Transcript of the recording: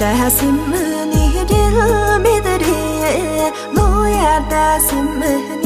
da simni dil midri lo yar da simni